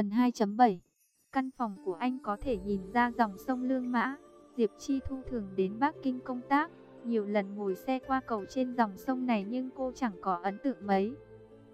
Phần 2.7 Căn phòng của anh có thể nhìn ra dòng sông Lương Mã. Diệp Chi Thu thường đến Bắc Kinh công tác, nhiều lần ngồi xe qua cầu trên dòng sông này nhưng cô chẳng có ấn tượng mấy.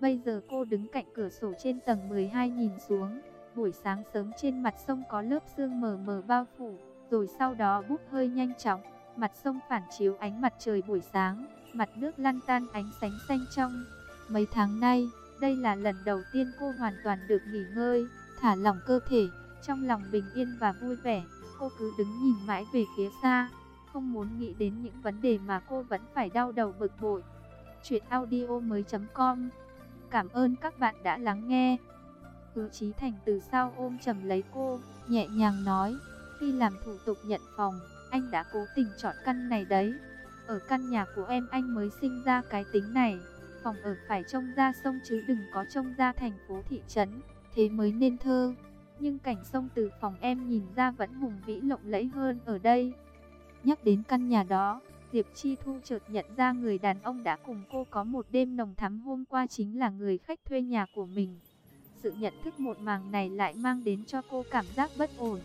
Bây giờ cô đứng cạnh cửa sổ trên tầng 12 nhìn xuống, buổi sáng sớm trên mặt sông có lớp sương mờ mờ bao phủ, rồi sau đó bút hơi nhanh chóng, mặt sông phản chiếu ánh mặt trời buổi sáng, mặt nước lăn tan ánh sáng xanh trong. Mấy tháng nay, đây là lần đầu tiên cô hoàn toàn được nghỉ ngơi, thả lỏng cơ thể, trong lòng bình yên và vui vẻ. Cô cứ đứng nhìn mãi về phía xa, không muốn nghĩ đến những vấn đề mà cô vẫn phải đau đầu bực bội. Chuyện audio mới.com Cảm ơn các bạn đã lắng nghe. Hứa Chí Thành từ sau ôm chầm lấy cô, nhẹ nhàng nói, khi làm thủ tục nhận phòng, anh đã cố tình chọn căn này đấy. Ở căn nhà của em anh mới sinh ra cái tính này, phòng ở phải trông ra sông chứ đừng có trông ra thành phố thị trấn, thế mới nên thơ. Nhưng cảnh sông từ phòng em nhìn ra vẫn hùng vĩ lộng lẫy hơn ở đây. Nhắc đến căn nhà đó, Diệp Chi Thu chợt nhận ra người đàn ông đã cùng cô có một đêm nồng thắm hôm qua chính là người khách thuê nhà của mình. Sự nhận thức một màng này lại mang đến cho cô cảm giác bất ổn.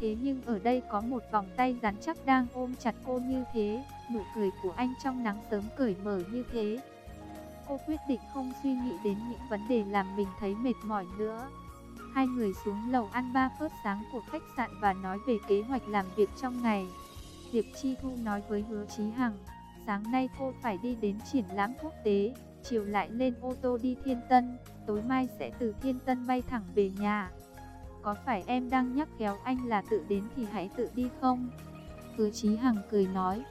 Thế nhưng ở đây có một vòng tay rắn chắc đang ôm chặt cô như thế, nụ cười của anh trong nắng sớm cởi mở như thế. Cô quyết định không suy nghĩ đến những vấn đề làm mình thấy mệt mỏi nữa. Hai người xuống lầu ăn ba phớt sáng của khách sạn và nói về kế hoạch làm việc trong ngày. Diệp Chi Thu nói với Hứa Chí Hằng, sáng nay cô phải đi đến triển lãm quốc tế, chiều lại lên ô tô đi Thiên Tân, tối mai sẽ từ Thiên Tân bay thẳng về nhà. Có phải em đang nhắc khéo anh là tự đến thì hãy tự đi không? Hứa Chí Hằng cười nói.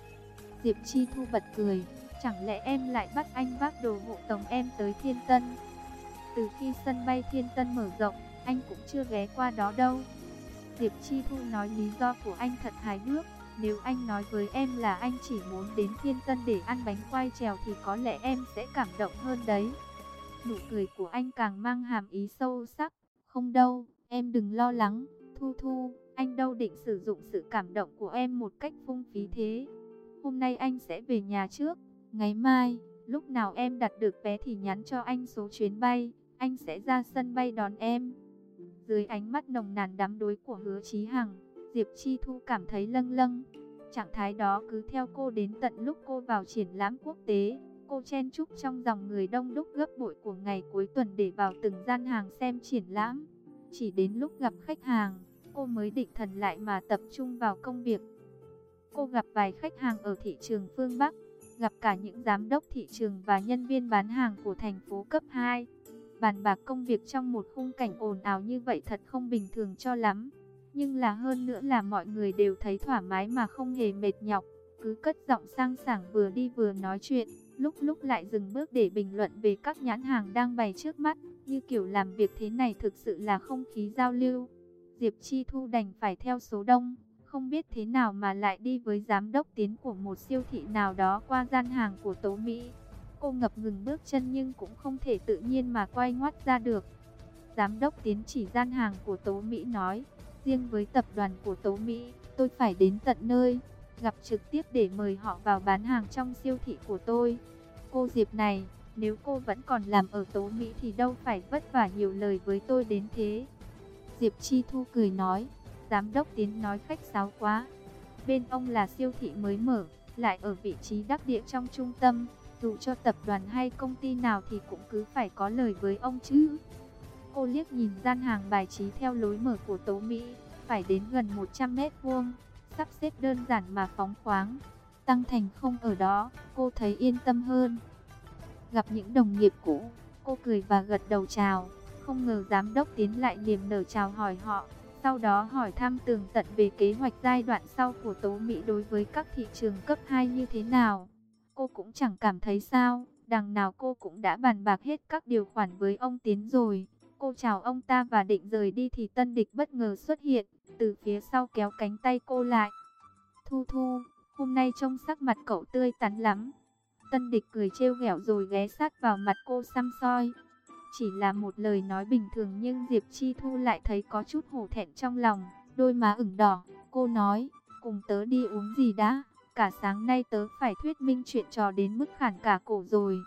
Diệp Chi Thu bật cười, chẳng lẽ em lại bắt anh vác đồ hộ tống em tới Thiên Tân? Từ khi sân bay Thiên Tân mở rộng, anh cũng chưa ghé qua đó đâu. Diệp Chi Thu nói lý do của anh thật hài hước. Nếu anh nói với em là anh chỉ muốn đến Thiên Tân để ăn bánh quai trèo thì có lẽ em sẽ cảm động hơn đấy. Nụ cười của anh càng mang hàm ý sâu sắc. Không đâu, em đừng lo lắng. Thu Thu, anh đâu định sử dụng sự cảm động của em một cách phung phí thế. Hôm nay anh sẽ về nhà trước. Ngày mai, lúc nào em đặt được vé thì nhắn cho anh số chuyến bay. Anh sẽ ra sân bay đón em. Dưới ánh mắt nồng nàn đắm đuối của hứa Chí Hằng, Diệp Chi Thu cảm thấy lâng lâng. Trạng thái đó cứ theo cô đến tận lúc cô vào triển lãm quốc tế. Cô chen chúc trong dòng người đông đúc gấp bội của ngày cuối tuần để vào từng gian hàng xem triển lãm. Chỉ đến lúc gặp khách hàng, cô mới định thần lại mà tập trung vào công việc. Cô gặp vài khách hàng ở thị trường phương Bắc, gặp cả những giám đốc thị trường và nhân viên bán hàng của thành phố cấp 2. Bàn bạc công việc trong một khung cảnh ồn ào như vậy thật không bình thường cho lắm. Nhưng là hơn nữa là mọi người đều thấy thoải mái mà không hề mệt nhọc. Cứ cất giọng sang sảng vừa đi vừa nói chuyện, lúc lúc lại dừng bước để bình luận về các nhãn hàng đang bày trước mắt. Như kiểu làm việc thế này thực sự là không khí giao lưu. Diệp Chi Thu đành phải theo số đông, không biết thế nào mà lại đi với giám đốc tiến của một siêu thị nào đó qua gian hàng của Tố Mỹ. Cô ngập ngừng bước chân nhưng cũng không thể tự nhiên mà quay ngoắt ra được. Giám đốc tiến chỉ gian hàng của Tố Mỹ nói, riêng với tập đoàn của Tố Mỹ, tôi phải đến tận nơi, gặp trực tiếp để mời họ vào bán hàng trong siêu thị của tôi. Cô Diệp này, nếu cô vẫn còn làm ở Tố Mỹ thì đâu phải vất vả nhiều lời với tôi đến thế. Diệp Chi Thu cười nói, giám đốc tiến nói khách sáo quá. Bên ông là siêu thị mới mở, lại ở vị trí đắc địa trong trung tâm, dù cho tập đoàn hay công ty nào thì cũng cứ phải có lời với ông chứ. Cô liếc nhìn gian hàng bài trí theo lối mở của Tố Mỹ, phải đến gần 100 mét vuông, sắp xếp đơn giản mà phóng khoáng. Tăng Thành không ở đó, cô thấy yên tâm hơn. Gặp những đồng nghiệp cũ, cô cười và gật đầu chào. Không ngờ giám đốc tiến lại niềm nở chào hỏi họ. Sau đó hỏi thăm tường tận về kế hoạch giai đoạn sau của Tố Mỹ đối với các thị trường cấp 2 như thế nào. Cô cũng chẳng cảm thấy sao, đằng nào cô cũng đã bàn bạc hết các điều khoản với ông Tiến rồi. Cô chào ông ta và định rời đi thì tân địch bất ngờ xuất hiện, từ phía sau kéo cánh tay cô lại. Thu Thu, hôm nay trông sắc mặt cậu tươi tắn lắm. Tân địch cười trêu ghẹo rồi ghé sát vào mặt cô xăm soi. Chỉ là một lời nói bình thường nhưng Diệp Chi Thu lại thấy có chút hổ thẹn trong lòng, đôi má ửng đỏ. Cô nói, cùng tớ đi uống gì đã, cả sáng nay tớ phải thuyết minh chuyện trò đến mức khản cả cổ rồi.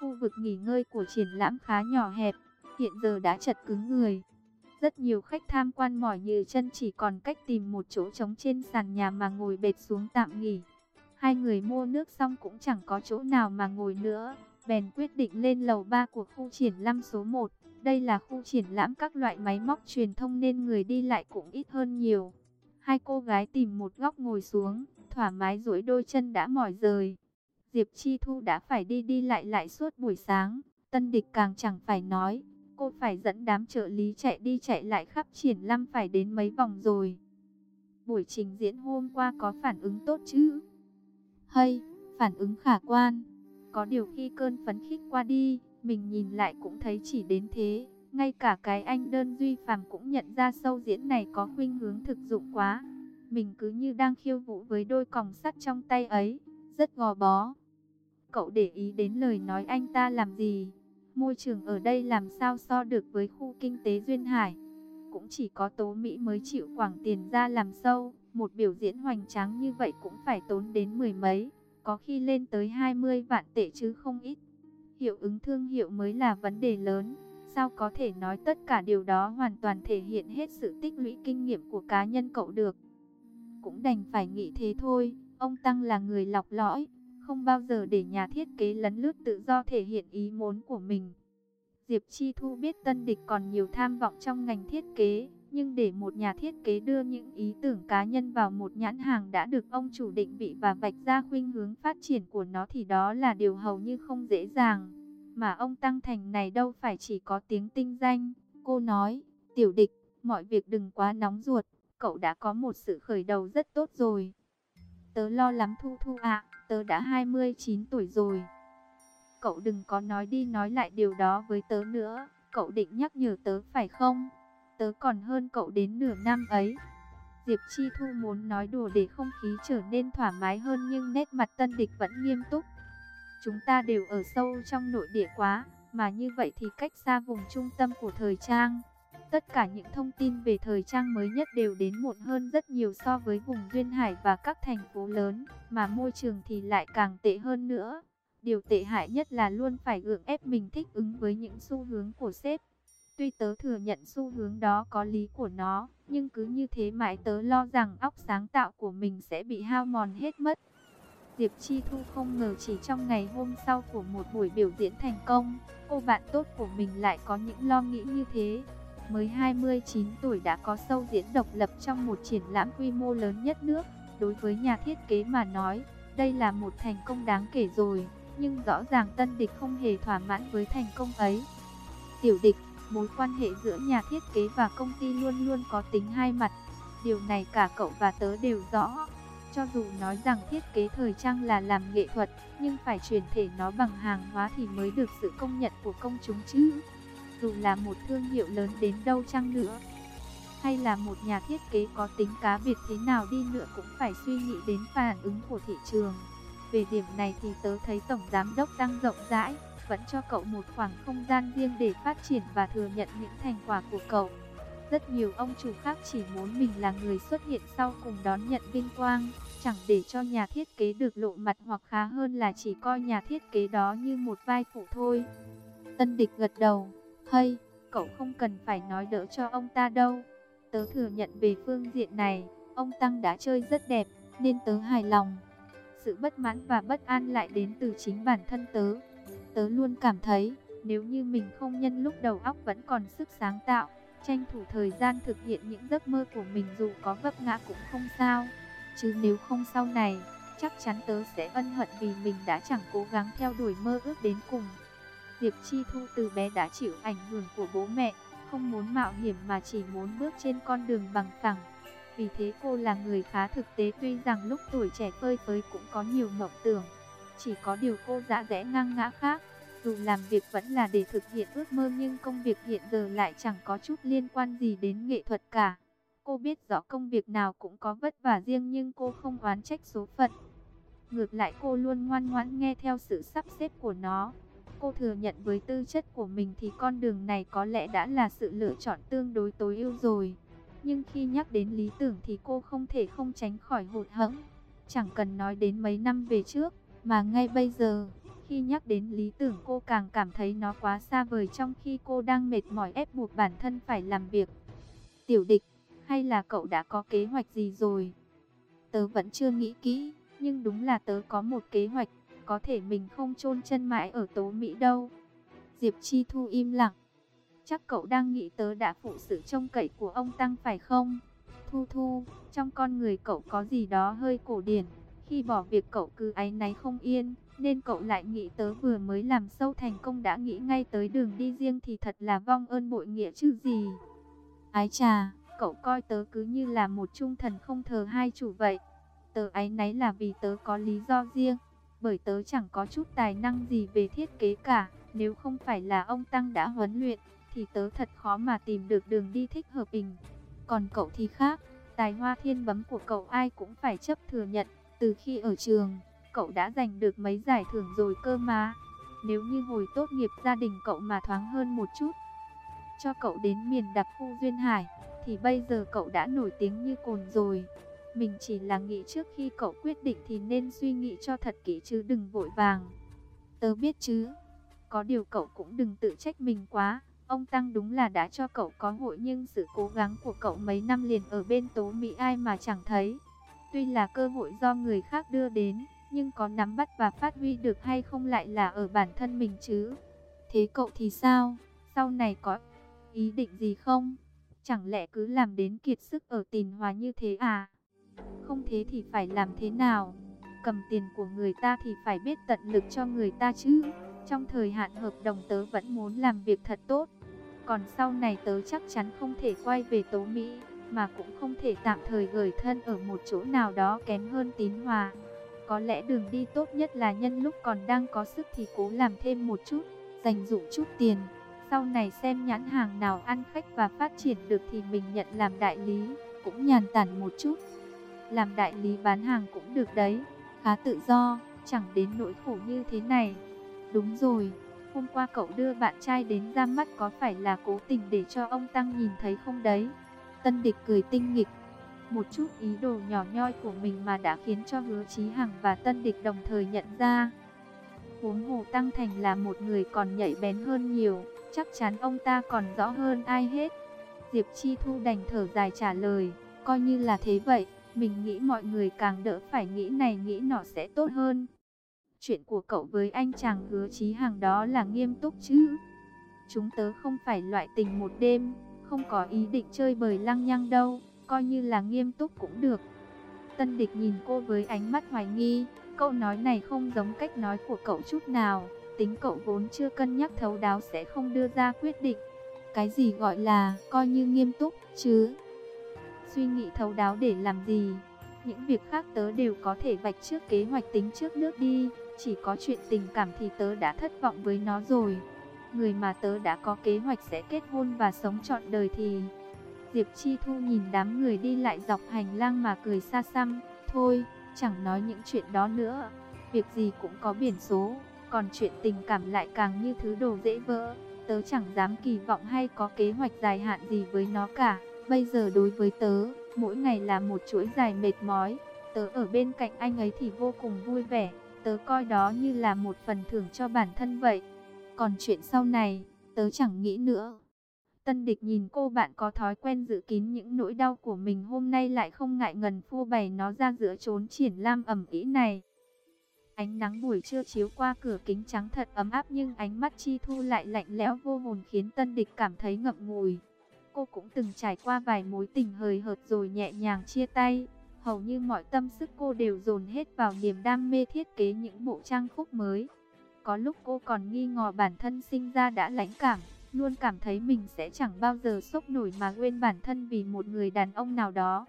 Khu vực nghỉ ngơi của triển lãm khá nhỏ hẹp, hiện giờ đã chật cứng người. Rất nhiều khách tham quan mỏi như chân chỉ còn cách tìm một chỗ trống trên sàn nhà mà ngồi bệt xuống tạm nghỉ. Hai người mua nước xong cũng chẳng có chỗ nào mà ngồi nữa, bèn quyết định lên lầu 3 của khu triển lãm số 1. Đây là khu triển lãm các loại máy móc truyền thông nên người đi lại cũng ít hơn nhiều. Hai cô gái tìm một góc ngồi xuống, thoải mái duỗi đôi chân đã mỏi rời. Diệp Chi Thu đã phải đi đi lại lại suốt buổi sáng, tân địch càng chẳng phải nói, cô phải dẫn đám trợ lý chạy đi chạy lại khắp triển lãm phải đến mấy vòng rồi. Buổi trình diễn hôm qua có phản ứng tốt chứ? Hay, phản ứng khả quan. Có điều khi cơn phấn khích qua đi, mình nhìn lại cũng thấy chỉ đến thế. Ngay cả cái anh đơn duy phàm cũng nhận ra sâu diễn này có khuynh hướng thực dụng quá. Mình cứ như đang khiêu vũ với đôi còng sắt trong tay ấy, rất gò bó. Cậu để ý đến lời nói anh ta làm gì? Môi trường ở đây làm sao so được với khu kinh tế Duyên Hải? Cũng chỉ có Tố Mỹ mới chịu quảng tiền ra làm sâu. Một biểu diễn hoành tráng như vậy cũng phải tốn đến mười mấy, có khi lên tới 20 vạn tệ chứ không ít. Hiệu ứng thương hiệu mới là vấn đề lớn. Sao có thể nói tất cả điều đó hoàn toàn thể hiện hết sự tích lũy kinh nghiệm của cá nhân cậu được? Cũng đành phải nghĩ thế thôi, ông Tăng là người lọc lõi, không bao giờ để nhà thiết kế lấn lướt tự do thể hiện ý muốn của mình. Diệp Chi Thu biết tân địch còn nhiều tham vọng trong ngành thiết kế, nhưng để một nhà thiết kế đưa những ý tưởng cá nhân vào một nhãn hàng đã được ông chủ định vị và vạch ra khuynh hướng phát triển của nó thì đó là điều hầu như không dễ dàng. Mà ông Tăng Thành này đâu phải chỉ có tiếng tinh danh. Cô nói, tiểu địch, mọi việc đừng quá nóng ruột, cậu đã có một sự khởi đầu rất tốt rồi. Tớ lo lắm Thu Thu ạ, tớ đã 29 tuổi rồi. Cậu đừng có nói đi nói lại điều đó với tớ nữa, cậu định nhắc nhở tớ phải không? Tớ còn hơn cậu đến nửa năm ấy. Diệp Chi Thu muốn nói đùa để không khí trở nên thoải mái hơn nhưng nét mặt tân địch vẫn nghiêm túc. Chúng ta đều ở sâu trong nội địa quá, mà như vậy thì cách xa vùng trung tâm của thời trang. Tất cả những thông tin về thời trang mới nhất đều đến muộn hơn rất nhiều so với vùng Duyên Hải và các thành phố lớn, mà môi trường thì lại càng tệ hơn nữa. Điều tệ hại nhất là luôn phải gượng ép mình thích ứng với những xu hướng của sếp. Tuy tớ thừa nhận xu hướng đó có lý của nó, nhưng cứ như thế mãi tớ lo rằng óc sáng tạo của mình sẽ bị hao mòn hết mất. Diệp Chi Thu không ngờ chỉ trong ngày hôm sau của một buổi biểu diễn thành công, cô bạn tốt của mình lại có những lo nghĩ như thế. Mới 29 tuổi đã có sâu diễn độc lập trong một triển lãm quy mô lớn nhất nước. Đối với nhà thiết kế mà nói, đây là một thành công đáng kể rồi. Nhưng rõ ràng tân địch không hề thỏa mãn với thành công ấy. Tiểu địch, mối quan hệ giữa nhà thiết kế và công ty luôn luôn có tính hai mặt. Điều này cả cậu và tớ đều rõ. Cho dù nói rằng thiết kế thời trang là làm nghệ thuật, nhưng phải truyền thể nó bằng hàng hóa thì mới được sự công nhận của công chúng chứ. Dù là một thương hiệu lớn đến đâu chăng nữa, hay là một nhà thiết kế có tính cá biệt thế nào đi nữa cũng phải suy nghĩ đến phản ứng của thị trường. Về điểm này thì tớ thấy Tổng Giám Đốc tăng rộng rãi, vẫn cho cậu một khoảng không gian riêng để phát triển và thừa nhận những thành quả của cậu. Rất nhiều ông chủ khác chỉ muốn mình là người xuất hiện sau cùng đón nhận vinh quang, chẳng để cho nhà thiết kế được lộ mặt hoặc khá hơn là chỉ coi nhà thiết kế đó như một vai phụ thôi. Tân địch gật đầu, hay, cậu không cần phải nói đỡ cho ông ta đâu. Tớ thừa nhận về phương diện này, ông Tăng đã chơi rất đẹp, nên tớ hài lòng. Sự bất mãn và bất an lại đến từ chính bản thân tớ. Tớ luôn cảm thấy, nếu như mình không nhân lúc đầu óc vẫn còn sức sáng tạo, tranh thủ thời gian thực hiện những giấc mơ của mình dù có vấp ngã cũng không sao. Chứ nếu không sau này, chắc chắn tớ sẽ ân hận vì mình đã chẳng cố gắng theo đuổi mơ ước đến cùng. Diệp Chi Thu từ bé đã chịu ảnh hưởng của bố mẹ, không muốn mạo hiểm mà chỉ muốn bước trên con đường bằng phẳng. Vì thế cô là người khá thực tế tuy rằng lúc tuổi trẻ phơi phới cũng có nhiều mộng tưởng. Chỉ có điều cô dã dẽ ngang ngã khác. Dù làm việc vẫn là để thực hiện ước mơ nhưng công việc hiện giờ lại chẳng có chút liên quan gì đến nghệ thuật cả. Cô biết rõ công việc nào cũng có vất vả riêng nhưng cô không oán trách số phận. Ngược lại cô luôn ngoan ngoãn nghe theo sự sắp xếp của nó. Cô thừa nhận với tư chất của mình thì con đường này có lẽ đã là sự lựa chọn tương đối tối ưu rồi. Nhưng khi nhắc đến lý tưởng thì cô không thể không tránh khỏi hụt hẫng. Chẳng cần nói đến mấy năm về trước, mà ngay bây giờ, khi nhắc đến lý tưởng cô càng cảm thấy nó quá xa vời trong khi cô đang mệt mỏi ép buộc bản thân phải làm việc. Tiểu địch, hay là cậu đã có kế hoạch gì rồi? Tớ vẫn chưa nghĩ kỹ, nhưng đúng là tớ có một kế hoạch, có thể mình không chôn chân mãi ở Tố Mỹ đâu. Diệp Chi Thu im lặng. Chắc cậu đang nghĩ tớ đã phụ sự trông cậy của ông Tăng phải không? Thu Thu, trong con người cậu có gì đó hơi cổ điển. Khi bỏ việc cậu cứ áy náy không yên, nên cậu lại nghĩ tớ vừa mới làm sâu thành công đã nghĩ ngay tới đường đi riêng thì thật là vong ơn bội nghĩa chứ gì. Ái trà, cậu coi tớ cứ như là một trung thần không thờ hai chủ vậy. Tớ áy náy là vì tớ có lý do riêng, bởi tớ chẳng có chút tài năng gì về thiết kế cả. Nếu không phải là ông Tăng đã huấn luyện, thì tớ thật khó mà tìm được đường đi thích hợp mình. Còn cậu thì khác, tài hoa thiên bấm của cậu ai cũng phải chấp thừa nhận. Từ khi ở trường, cậu đã giành được mấy giải thưởng rồi cơ mà. Nếu như hồi tốt nghiệp gia đình cậu mà thoáng hơn một chút, cho cậu đến miền đặc khu Duyên Hải, thì bây giờ cậu đã nổi tiếng như cồn rồi. Mình chỉ là nghĩ trước khi cậu quyết định thì nên suy nghĩ cho thật kỹ chứ đừng vội vàng. Tớ biết chứ, có điều cậu cũng đừng tự trách mình quá. Ông Tăng đúng là đã cho cậu có hội nhưng sự cố gắng của cậu mấy năm liền ở bên Tố Mỹ ai mà chẳng thấy. Tuy là cơ hội do người khác đưa đến, nhưng có nắm bắt và phát huy được hay không lại là ở bản thân mình chứ. Thế cậu thì sao? Sau này có ý định gì không? Chẳng lẽ cứ làm đến kiệt sức ở tình hòa như thế à? Không thế thì phải làm thế nào? Cầm tiền của người ta thì phải biết tận lực cho người ta chứ. Trong thời hạn hợp đồng tớ vẫn muốn làm việc thật tốt. Còn sau này tớ chắc chắn không thể quay về Tố Mỹ, mà cũng không thể tạm thời gửi thân ở một chỗ nào đó kém hơn tín hòa. Có lẽ đường đi tốt nhất là nhân lúc còn đang có sức thì cố làm thêm một chút, dành dụm chút tiền. Sau này xem nhãn hàng nào ăn khách và phát triển được thì mình nhận làm đại lý, cũng nhàn tản một chút. Làm đại lý bán hàng cũng được đấy, khá tự do, chẳng đến nỗi khổ như thế này. Đúng rồi, hôm qua cậu đưa bạn trai đến ra mắt có phải là cố tình để cho ông Tăng nhìn thấy không đấy? Tân địch cười tinh nghịch. Một chút ý đồ nhỏ nhoi của mình mà đã khiến cho hứa Chí Hằng và tân địch đồng thời nhận ra. Huống hồ Tăng Thành là một người còn nhạy bén hơn nhiều, chắc chắn ông ta còn rõ hơn ai hết. Diệp Chi Thu đành thở dài trả lời, coi như là thế vậy, mình nghĩ mọi người càng đỡ phải nghĩ này nghĩ nọ sẽ tốt hơn. Chuyện của cậu với anh chàng hứa chí hàng đó là nghiêm túc chứ. Chúng tớ không phải loại tình một đêm, không có ý định chơi bời lăng nhăng đâu, coi như là nghiêm túc cũng được. Tân địch nhìn cô với ánh mắt hoài nghi, câu nói này không giống cách nói của cậu chút nào. Tính cậu vốn chưa cân nhắc thấu đáo sẽ không đưa ra quyết định. Cái gì gọi là coi như nghiêm túc chứ? Suy nghĩ thấu đáo để làm gì? Những việc khác tớ đều có thể vạch trước kế hoạch tính trước nước đi. Chỉ có chuyện tình cảm thì tớ đã thất vọng với nó rồi. Người mà tớ đã có kế hoạch sẽ kết hôn và sống trọn đời thì... Diệp Chi Thu nhìn đám người đi lại dọc hành lang mà cười xa xăm. Thôi, chẳng nói những chuyện đó nữa. Việc gì cũng có biển số. Còn chuyện tình cảm lại càng như thứ đồ dễ vỡ. Tớ chẳng dám kỳ vọng hay có kế hoạch dài hạn gì với nó cả. Bây giờ đối với tớ, mỗi ngày là một chuỗi dài mệt mỏi. Tớ ở bên cạnh anh ấy thì vô cùng vui vẻ. Tớ coi đó như là một phần thưởng cho bản thân vậy. Còn chuyện sau này, tớ chẳng nghĩ nữa. Tân địch nhìn cô bạn có thói quen giữ kín những nỗi đau của mình hôm nay lại không ngại ngần phô bày nó ra giữa trốn triển lam ẩm ý này. Ánh nắng buổi trưa chiếu qua cửa kính trắng thật ấm áp nhưng ánh mắt Chi Thu lại lạnh lẽo vô hồn khiến tân địch cảm thấy ngậm ngùi. Cô cũng từng trải qua vài mối tình hời hợt rồi nhẹ nhàng chia tay. Hầu như mọi tâm sức cô đều dồn hết vào niềm đam mê thiết kế những bộ trang phục mới. Có lúc cô còn nghi ngờ bản thân sinh ra đã lãnh cảm, luôn cảm thấy mình sẽ chẳng bao giờ sốc nổi mà quên bản thân vì một người đàn ông nào đó.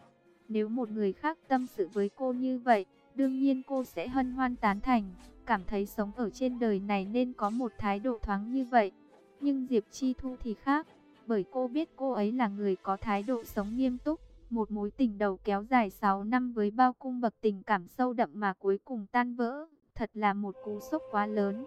Nếu một người khác tâm sự với cô như vậy, đương nhiên cô sẽ hân hoan tán thành, cảm thấy sống ở trên đời này nên có một thái độ thoáng như vậy. Nhưng Diệp Chi Thu thì khác, bởi cô biết cô ấy là người có thái độ sống nghiêm túc. Một mối tình đầu kéo dài 6 năm với bao cung bậc tình cảm sâu đậm mà cuối cùng tan vỡ, thật là một cú sốc quá lớn.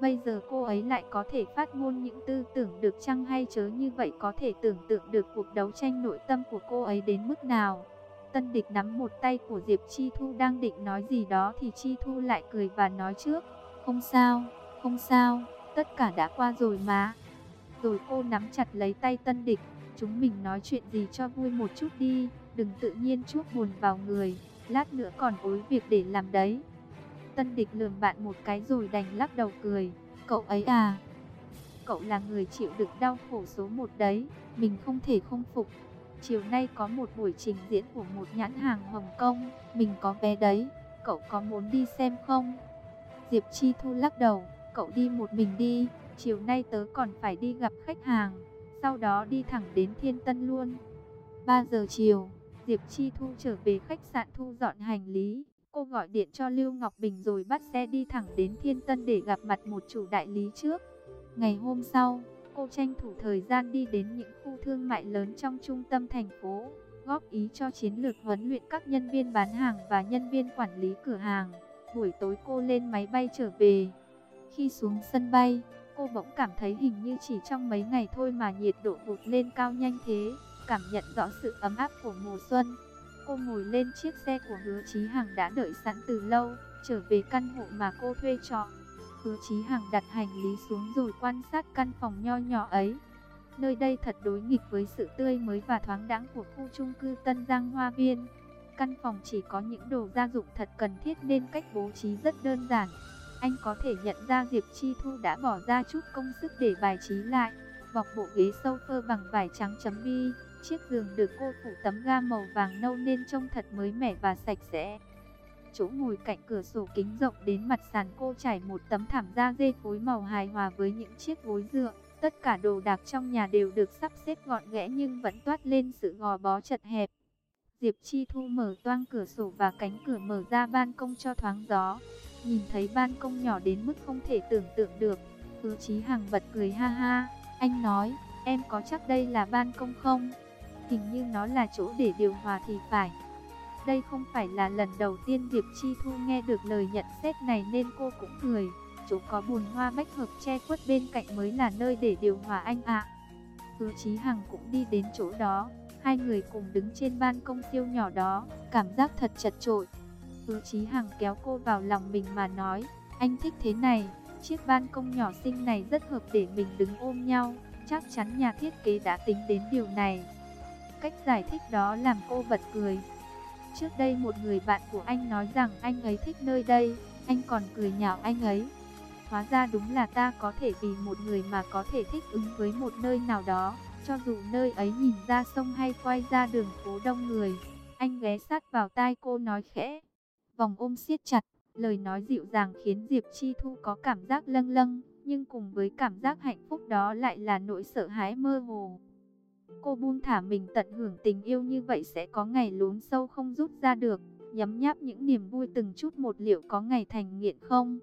Bây giờ cô ấy lại có thể phát ngôn những tư tưởng được chăng hay chớ như vậy có thể tưởng tượng được cuộc đấu tranh nội tâm của cô ấy đến mức nào. Tân địch nắm một tay của Diệp Chi Thu đang định nói gì đó thì Chi Thu lại cười và nói trước. Không sao, không sao, tất cả đã qua rồi mà. Rồi cô nắm chặt lấy tay tân địch, Chúng mình nói chuyện gì cho vui một chút đi, đừng tự nhiên chuốc buồn vào người, lát nữa còn ối việc để làm đấy. Tân địch lườm bạn một cái rồi đành lắc đầu cười, cậu ấy à, cậu là người chịu đựng đau khổ số một đấy, mình không thể không phục. Chiều nay có một buổi trình diễn của một nhãn hàng Hồng Kông, mình có vé đấy, cậu có muốn đi xem không? Diệp Chi Thu lắc đầu, cậu đi một mình đi, chiều nay tớ còn phải đi gặp khách hàng, sau đó đi thẳng đến Thiên Tân luôn. 3 giờ chiều, Diệp Chi Thu trở về khách sạn thu dọn hành lý. Cô gọi điện cho Lưu Ngọc Bình rồi bắt xe đi thẳng đến Thiên Tân để gặp mặt một chủ đại lý trước. Ngày hôm sau, cô tranh thủ thời gian đi đến những khu thương mại lớn trong trung tâm thành phố, góp ý cho chiến lược huấn luyện các nhân viên bán hàng và nhân viên quản lý cửa hàng. Buổi tối cô lên máy bay trở về. Khi xuống sân bay, cô bỗng cảm thấy hình như chỉ trong mấy ngày thôi mà nhiệt độ vụt lên cao nhanh thế, cảm nhận rõ sự ấm áp của mùa xuân. Cô ngồi lên chiếc xe của Hứa Chí Hằng đã đợi sẵn từ lâu, trở về căn hộ mà cô thuê trọ. Hứa Chí Hằng đặt hành lý xuống rồi quan sát căn phòng nho nhỏ ấy. Nơi đây thật đối nghịch với sự tươi mới và thoáng đãng của khu chung cư Tân Giang Hoa Viên. Căn phòng chỉ có những đồ gia dụng thật cần thiết nên cách bố trí rất đơn giản. Anh có thể nhận ra Diệp Chi Thu đã bỏ ra chút công sức để bài trí lại. Bọc bộ ghế sofa bằng vải trắng chấm bi, chiếc giường được cô phủ tấm ga màu vàng nâu nên trông thật mới mẻ và sạch sẽ. Chỗ ngồi cạnh cửa sổ kính rộng đến mặt sàn cô trải một tấm thảm da dê phối màu hài hòa với những chiếc gối dựa. Tất cả đồ đạc trong nhà đều được sắp xếp gọn ghẽ nhưng vẫn toát lên sự gò bó chật hẹp. Diệp Chi Thu mở toang cửa sổ và cánh cửa mở ra ban công cho thoáng gió. Nhìn thấy ban công nhỏ đến mức không thể tưởng tượng được. Hứa Chí Hằng bật cười ha ha. Anh nói, em có chắc đây là ban công không? Hình như nó là chỗ để điều hòa thì phải. Đây không phải là lần đầu tiên Diệp Chi Thu nghe được lời nhận xét này nên cô cũng cười. Chỗ có bùn hoa bách hợp che khuất bên cạnh mới là nơi để điều hòa anh ạ. Hứa Chí Hằng cũng đi đến chỗ đó. Hai người cùng đứng trên ban công siêu nhỏ đó, cảm giác thật chật trội. Hứa Chí Hằng kéo cô vào lòng mình mà nói, anh thích thế này, chiếc ban công nhỏ xinh này rất hợp để mình đứng ôm nhau, chắc chắn nhà thiết kế đã tính đến điều này. Cách giải thích đó làm cô bật cười. Trước đây một người bạn của anh nói rằng anh ấy thích nơi đây, anh còn cười nhạo anh ấy. Hóa ra đúng là ta có thể vì một người mà có thể thích ứng với một nơi nào đó, cho dù nơi ấy nhìn ra sông hay quay ra đường phố đông người. Anh ghé sát vào tai cô nói khẽ. Vòng ôm siết chặt, lời nói dịu dàng khiến Diệp Chi Thu có cảm giác lâng lâng, nhưng cùng với cảm giác hạnh phúc đó lại là nỗi sợ hãi mơ hồ. Cô buông thả mình tận hưởng tình yêu như vậy sẽ có ngày lún sâu không rút ra được, nhấm nháp những niềm vui từng chút một liệu có ngày thành nghiện không?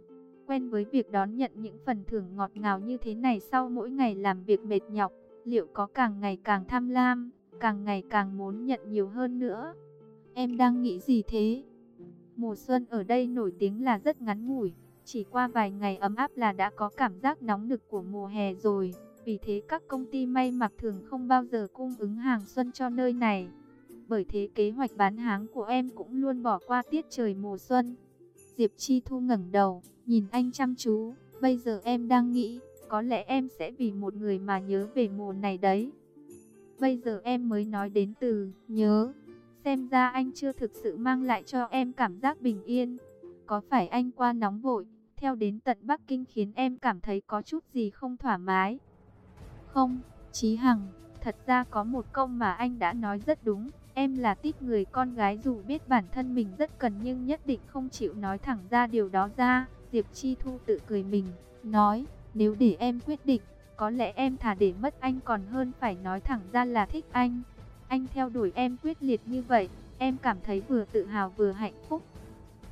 Quen với việc đón nhận những phần thưởng ngọt ngào như thế này sau mỗi ngày làm việc mệt nhọc, liệu có càng ngày càng tham lam, càng ngày càng muốn nhận nhiều hơn nữa? Em đang nghĩ gì thế? Mùa xuân ở đây nổi tiếng là rất ngắn ngủi, chỉ qua vài ngày ấm áp là đã có cảm giác nóng nực của mùa hè rồi. Vì thế các công ty may mặc thường không bao giờ cung ứng hàng xuân cho nơi này. Bởi thế kế hoạch bán hàng của em cũng luôn bỏ qua tiết trời mùa xuân. Diệp Chi Thu ngẩng đầu, nhìn anh chăm chú. Bây giờ em đang nghĩ, có lẽ em sẽ vì một người mà nhớ về mùa này đấy. Bây giờ em mới nói đến từ nhớ. Xem ra anh chưa thực sự mang lại cho em cảm giác bình yên. Có phải anh qua nóng vội, theo đến tận Bắc Kinh khiến em cảm thấy có chút gì không thoải mái? Không, Chí Hằng, thật ra có một câu mà anh đã nói rất đúng. Em là tít người con gái dù biết bản thân mình rất cần nhưng nhất định không chịu nói thẳng ra điều đó ra. Diệp Chi Thu tự cười mình, nói, nếu để em quyết định, có lẽ em thà để mất anh còn hơn phải nói thẳng ra là thích anh. Anh theo đuổi em quyết liệt như vậy, em cảm thấy vừa tự hào vừa hạnh phúc.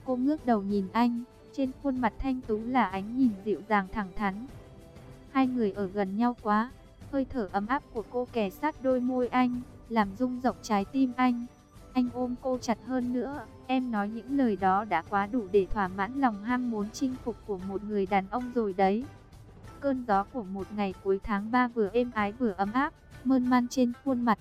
Cô ngước đầu nhìn anh, trên khuôn mặt thanh tú là ánh nhìn dịu dàng thẳng thắn. Hai người ở gần nhau quá, hơi thở ấm áp của cô kè sát đôi môi anh, làm rung rộng trái tim anh. Anh ôm cô chặt hơn nữa, em nói những lời đó đã quá đủ để thỏa mãn lòng ham muốn chinh phục của một người đàn ông rồi đấy. Cơn gió của một ngày cuối tháng 3 vừa êm ái vừa ấm áp, mơn man trên khuôn mặt,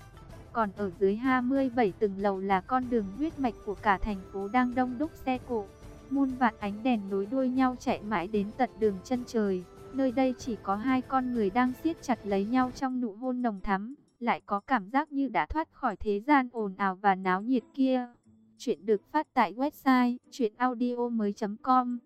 còn ở dưới 27 tầng lầu là con đường huyết mạch của cả thành phố đang đông đúc xe cộ. Muôn vạn ánh đèn nối đuôi nhau chạy mãi đến tận đường chân trời. Nơi đây chỉ có hai con người đang siết chặt lấy nhau trong nụ hôn nồng thắm. lại có cảm giác như đã thoát khỏi thế gian ồn ào và náo nhiệt kia. Chuyện được phát tại website chuyenaudio.com